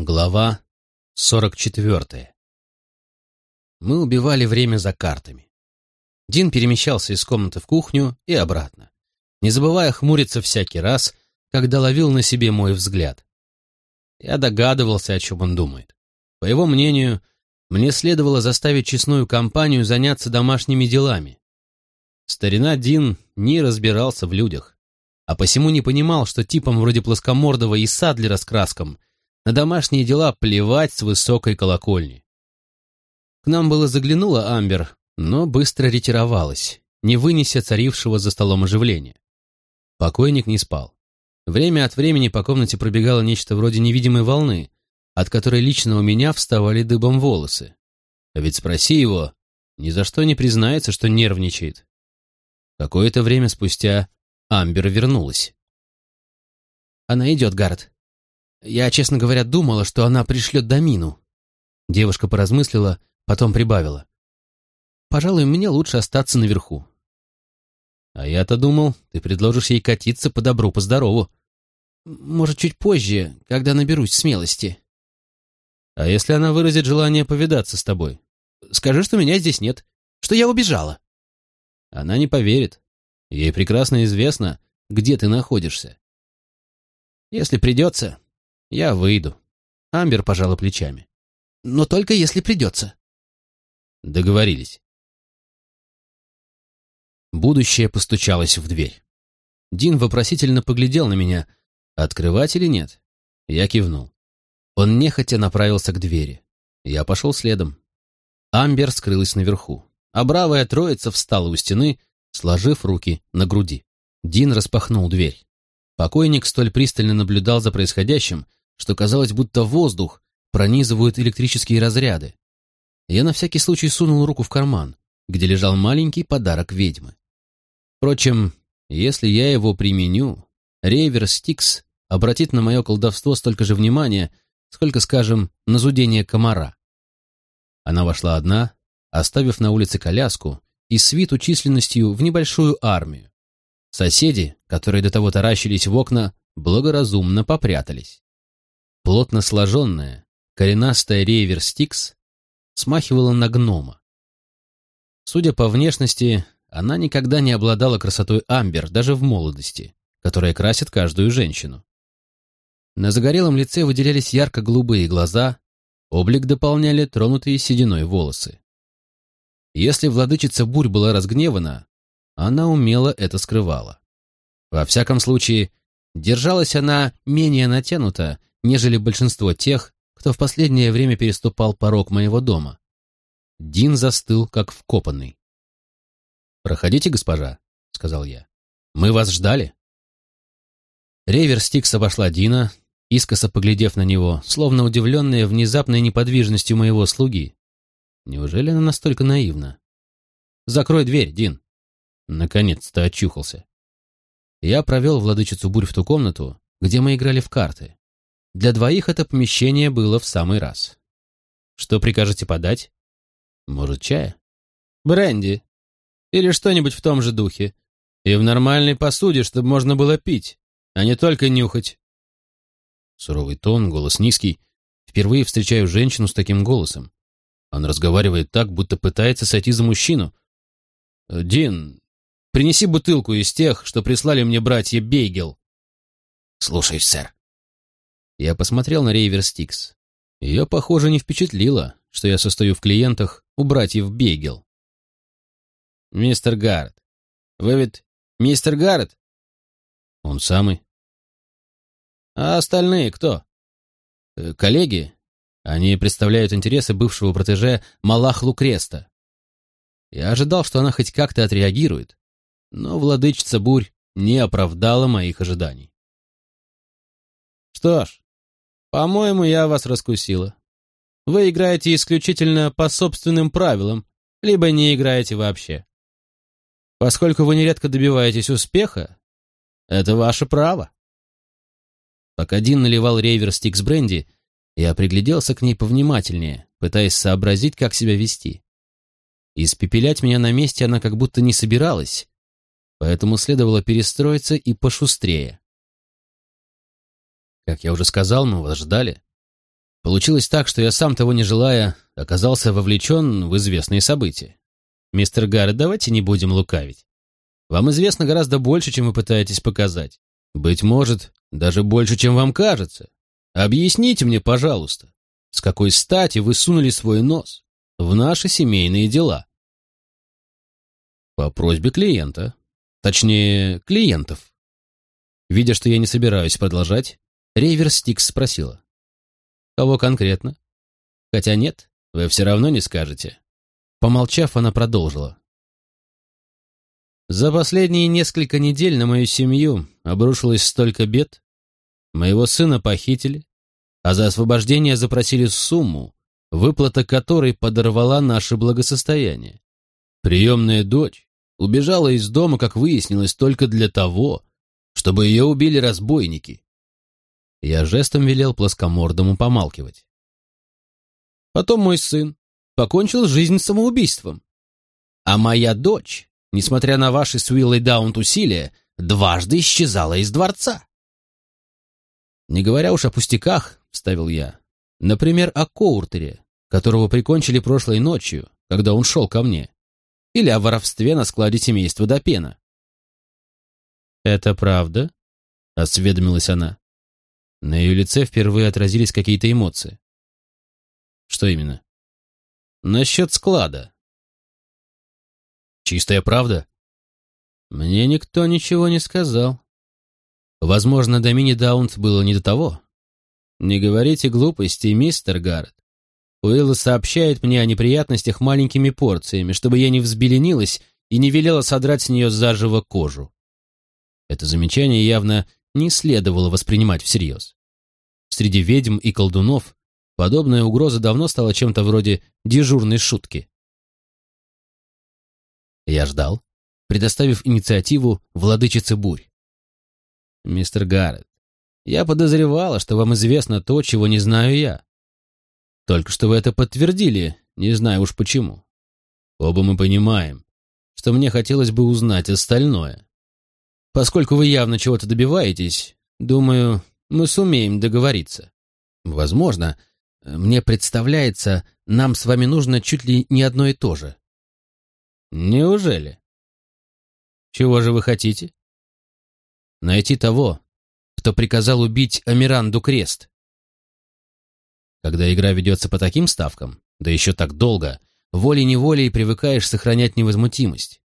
Глава 44. Мы убивали время за картами. Дин перемещался из комнаты в кухню и обратно, не забывая хмуриться всякий раз, когда ловил на себе мой взгляд. Я догадывался, о чем он думает. По его мнению, мне следовало заставить честную компанию заняться домашними делами. Старина Дин не разбирался в людях, а посему не понимал, что типам вроде Плоскомордова и Садлера с краском – на домашние дела плевать с высокой колокольни. К нам было заглянула Амбер, но быстро ретировалась, не вынеся царившего за столом оживления. Покойник не спал. Время от времени по комнате пробегало нечто вроде невидимой волны, от которой лично у меня вставали дыбом волосы. А ведь спроси его, ни за что не признается, что нервничает. Какое-то время спустя Амбер вернулась. «Она идет, Гард», я, честно говоря, думала, что она пришлет Домину. Девушка поразмыслила, потом прибавила. Пожалуй, мне лучше остаться наверху. А я-то думал, ты предложишь ей катиться по добру, по здорову. Может, чуть позже, когда наберусь смелости. А если она выразит желание повидаться с тобой? Скажи, что меня здесь нет, что я убежала. Она не поверит. Ей прекрасно известно, где ты находишься. Если придется, я выйду. Амбер пожала плечами. Но только если придется. Договорились. Будущее постучалось в дверь. Дин вопросительно поглядел на меня. Открывать или нет? Я кивнул. Он нехотя направился к двери. Я пошел следом. Амбер скрылась наверху, а бравая троица встала у стены, сложив руки на груди. Дин распахнул дверь. Покойник столь пристально наблюдал за происходящим, что казалось, будто воздух пронизывают электрические разряды. Я на всякий случай сунул руку в карман, где лежал маленький подарок ведьмы. Впрочем, если я его применю, Рейвер Стикс обратит на мое колдовство столько же внимания, сколько, скажем, на зудение комара. Она вошла одна, оставив на улице коляску и свиту численностью в небольшую армию. Соседи, которые до того таращились в окна, благоразумно попрятались. Плотно сложенная, коренастая рейвер Стикс смахивала на гнома. Судя по внешности, она никогда не обладала красотой Амбер, даже в молодости, которая красит каждую женщину. На загорелом лице выделялись ярко-голубые глаза, облик дополняли тронутые сединой волосы. Если владычица Бурь была разгневана, она умело это скрывала. Во всяком случае, держалась она менее натянуто, нежели большинство тех, кто в последнее время переступал порог моего дома. Дин застыл, как вкопанный. «Проходите, госпожа», — сказал я. «Мы вас ждали». Ревер Стикс обошла Дина, искоса поглядев на него, словно удивленная внезапной неподвижностью моего слуги. Неужели она настолько наивна? «Закрой дверь, Дин!» Наконец-то очухался. Я провел владычицу бурь в ту комнату, где мы играли в карты. Для двоих это помещение было в самый раз. Что прикажете подать? Может, чая? Бренди. Или что-нибудь в том же духе. И в нормальной посуде, чтобы можно было пить, а не только нюхать. Суровый тон, голос низкий. Впервые встречаю женщину с таким голосом. Он разговаривает так, будто пытается сойти за мужчину. «Дин, принеси бутылку из тех, что прислали мне братья Бейгел». «Слушаюсь, сэр». Я посмотрел на Рейвер Стикс. Ее, похоже, не впечатлило, что я состою в клиентах у братьев Бегел. «Мистер Гаррет. Вы ведь мистер Гаррет?» «Он самый». «А остальные кто?» «Э, «Коллеги. Они представляют интересы бывшего протеже Малахлу Креста. Я ожидал, что она хоть как-то отреагирует, но владычица Бурь не оправдала моих ожиданий. Что ж, по-моему, я вас раскусила. Вы играете исключительно по собственным правилам, либо не играете вообще. Поскольку вы нередко добиваетесь успеха, это ваше право. Пока Дин наливал рейвер стикс бренди, я пригляделся к ней повнимательнее, пытаясь сообразить, как себя вести. Испепелять меня на месте она как будто не собиралась, поэтому следовало перестроиться и пошустрее. Как я уже сказал, мы вас ждали. Получилось так, что я сам того не желая, оказался вовлечен в известные события. Мистер Гаррет, давайте не будем лукавить. Вам известно гораздо больше, чем вы пытаетесь показать. Быть может, даже больше, чем вам кажется. Объясните мне, пожалуйста, с какой стати вы сунули свой нос в наши семейные дела? По просьбе клиента. Точнее, клиентов. Видя, что я не собираюсь продолжать, Рейвер Стикс спросила. Кого конкретно? Хотя нет, вы все равно не скажете. Помолчав, она продолжила. За последние несколько недель на мою семью обрушилось столько бед. Моего сына похитили, а за освобождение запросили сумму, выплата которой подорвала наше благосостояние. Приемная дочь убежала из дома, как выяснилось, только для того, чтобы ее убили разбойники. Я жестом велел плоскомордому помалкивать. Потом мой сын покончил жизнь самоубийством. А моя дочь несмотря на ваши с Уиллой Даунт усилия, дважды исчезала из дворца. Не говоря уж о пустяках, — вставил я, — например, о Коуртере, которого прикончили прошлой ночью, когда он шел ко мне, или о воровстве на складе семейства Допена. «Это правда?» — осведомилась она. На ее лице впервые отразились какие-то эмоции. «Что именно?» «Насчет склада», Чистая правда? Мне никто ничего не сказал. Возможно, до мини-даунт было не до того. Не говорите глупости, мистер Гаррет. Уилл сообщает мне о неприятностях маленькими порциями, чтобы я не взбеленилась и не велела содрать с нее заживо кожу. Это замечание явно не следовало воспринимать всерьез. Среди ведьм и колдунов подобная угроза давно стала чем-то вроде дежурной шутки. Я ждал, предоставив инициативу владычице бурь. «Мистер Гаррет, я подозревала, что вам известно то, чего не знаю я. Только что вы это подтвердили, не знаю уж почему. Оба мы понимаем, что мне хотелось бы узнать остальное. Поскольку вы явно чего-то добиваетесь, думаю, мы сумеем договориться. Возможно, мне представляется, нам с вами нужно чуть ли не одно и то же. Неужели? Чего же вы хотите? Найти того, кто приказал убить Амиранду Крест. Когда игра ведется по таким ставкам, да еще так долго, волей-неволей привыкаешь сохранять невозмутимость.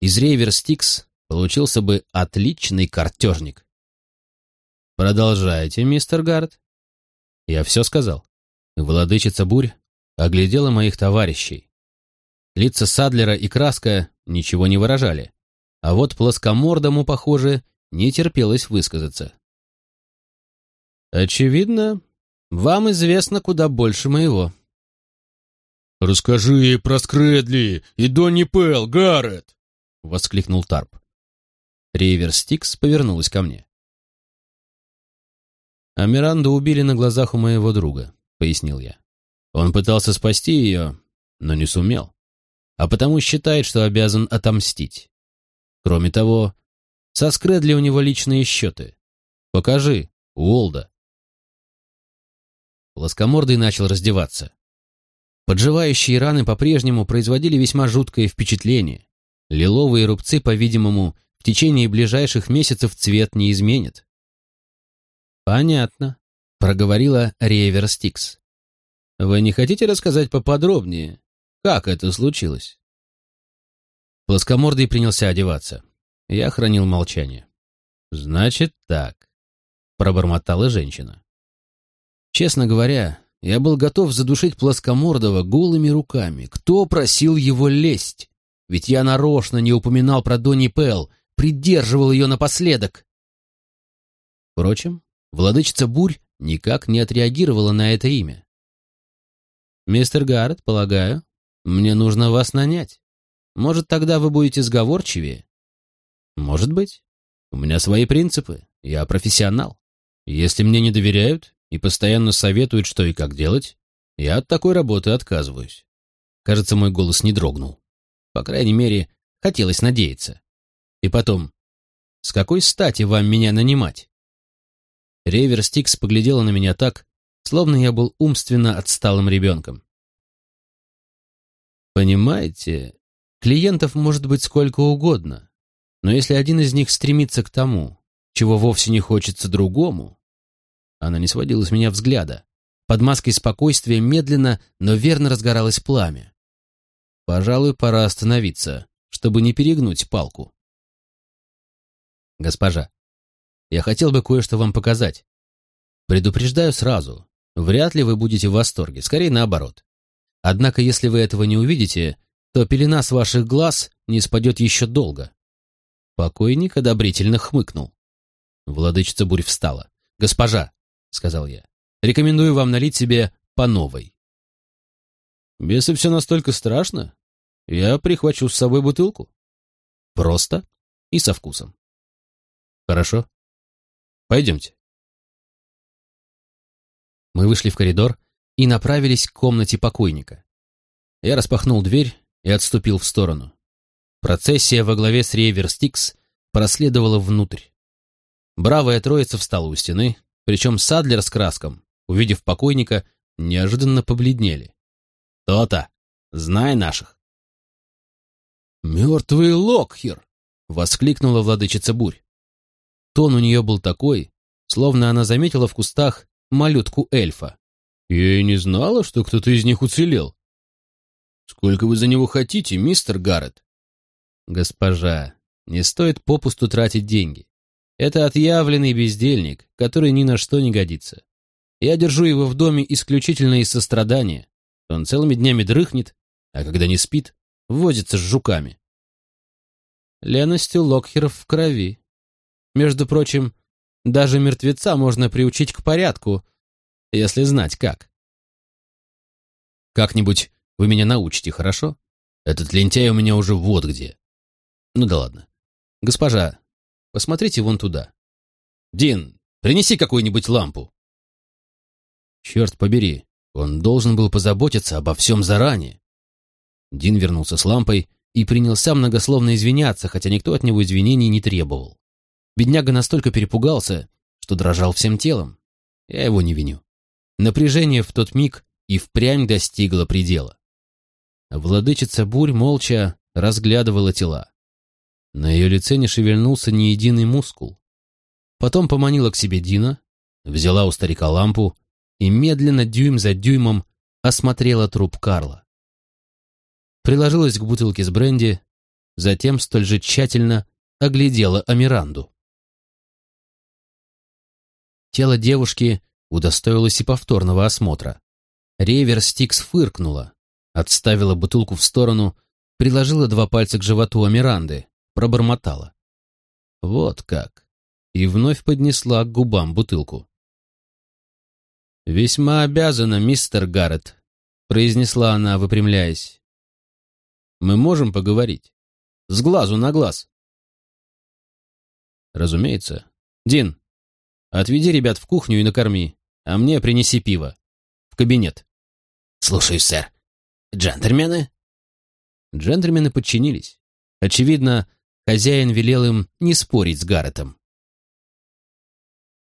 Из Рейвер Стикс получился бы отличный картежник. Продолжайте, мистер Гард. Я все сказал. Владычица Бурь оглядела моих товарищей. Лица Садлера и Краска ничего не выражали, а вот плоскомордому, похоже, не терпелось высказаться. «Очевидно, вам известно куда больше моего». «Расскажи про Скредли и Донни Пэл, Гаррет!» — воскликнул Тарп. Ривер Стикс повернулась ко мне. «А убили на глазах у моего друга», — пояснил я. «Он пытался спасти ее, но не сумел а потому считает, что обязан отомстить. Кроме того, со Скредли у него личные счеты. Покажи, Уолда. Лоскомордый начал раздеваться. Подживающие раны по-прежнему производили весьма жуткое впечатление. Лиловые рубцы, по-видимому, течение ближайших месяцев цвет не изменят. «Понятно», — проговорила Рейвер Стикс. «Вы не хотите рассказать поподробнее, как это случилось? Плоскомордый принялся одеваться. Я хранил молчание. «Значит так», — пробормотала женщина. Честно говоря, я был готов задушить плоскомордого голыми руками. Кто просил его лезть? Ведь я нарочно не упоминал про Донни Пэл, придерживал ее напоследок. Впрочем, владычица Бурь никак не отреагировала на это имя. «Мистер Гаррет, полагаю, мне нужно вас нанять. Может, тогда вы будете сговорчивее? Может быть. У меня свои принципы. Я профессионал. Если мне не доверяют и постоянно советуют, что и как делать, я от такой работы отказываюсь. Кажется, мой голос не дрогнул. По крайней мере, хотелось надеяться. И потом, с какой стати вам меня нанимать? Ревер Стикс поглядела на меня так, словно я был умственно отсталым ребенком. Понимаете, клиентов может быть сколько угодно, но если один из них стремится к тому, чего вовсе не хочется другому... Она не сводила с меня взгляда. Под маской спокойствия медленно, но верно разгоралось пламя. Пожалуй, пора остановиться, чтобы не перегнуть палку. Госпожа, я хотел бы кое-что вам показать. Предупреждаю сразу, вряд ли вы будете в восторге, скорее наоборот. Однако, если вы этого не увидите, то пелена с ваших глаз не спадет еще долго. Покойник одобрительно хмыкнул. Владычица бурь встала. «Госпожа», — сказал я, — «рекомендую вам налить себе по новой». «Если все настолько страшно, я прихвачу с собой бутылку». «Просто и со вкусом». «Хорошо. Пойдемте». Мы вышли в коридор и направились к комнате покойника. Я распахнул дверь и отступил в сторону. Процессия во главе с Рейвер Стикс проследовала внутрь. Бравая троица встала у стены, причем Садлер с Краском, увидев покойника, неожиданно побледнели. «То-то! Знай наших!» «Мертвый Локхер!» — воскликнула владычица Бурь. Тон у нее был такой, словно она заметила в кустах малютку эльфа. «Я и не знала, что кто-то из них уцелел». «Сколько вы за него хотите, мистер Гаррет?» «Госпожа, не стоит попусту тратить деньги. Это отъявленный бездельник, который ни на что не годится. Я держу его в доме исключительно из сострадания. Он целыми днями дрыхнет, а когда не спит, возится с жуками. Леность у Локхеров в крови. Между прочим, даже мертвеца можно приучить к порядку, если знать как. Как-нибудь вы меня научите, хорошо? Этот лентяй у меня уже вот где. Ну да ладно. Госпожа, посмотрите вон туда. Дин, принеси какую-нибудь лампу. Черт побери, он должен был позаботиться обо всем заранее. Дин вернулся с лампой и принялся многословно извиняться, хотя никто от него извинений не требовал. Бедняга настолько перепугался, что дрожал всем телом. Я его не виню. Напряжение в тот миг и впрямь достигло предела. Владычица бурь молча разглядывала тела. На ее лице не шевельнулся ни единый мускул. Потом поманила к себе Дина, взяла у старика лампу и медленно, дюйм за дюймом, осмотрела труп Карла. Приложилась к бутылке с бренди, затем столь же тщательно оглядела Амиранду. Тело девушки удостоилось и повторного осмотра. Ревер Стикс фыркнула, отставила бутылку в сторону, приложила два пальца к животу Амиранды, пробормотала. Вот как. И вновь поднесла к губам бутылку. «Весьма обязана, мистер Гаррет», — произнесла она, выпрямляясь. «Мы можем поговорить? С глазу на глаз». «Разумеется. Дин, Отведи ребят в кухню и накорми, а мне принеси пиво. В кабинет. Слушаюсь, сэр. Джентльмены? Джентльмены подчинились. Очевидно, хозяин велел им не спорить с Гарретом.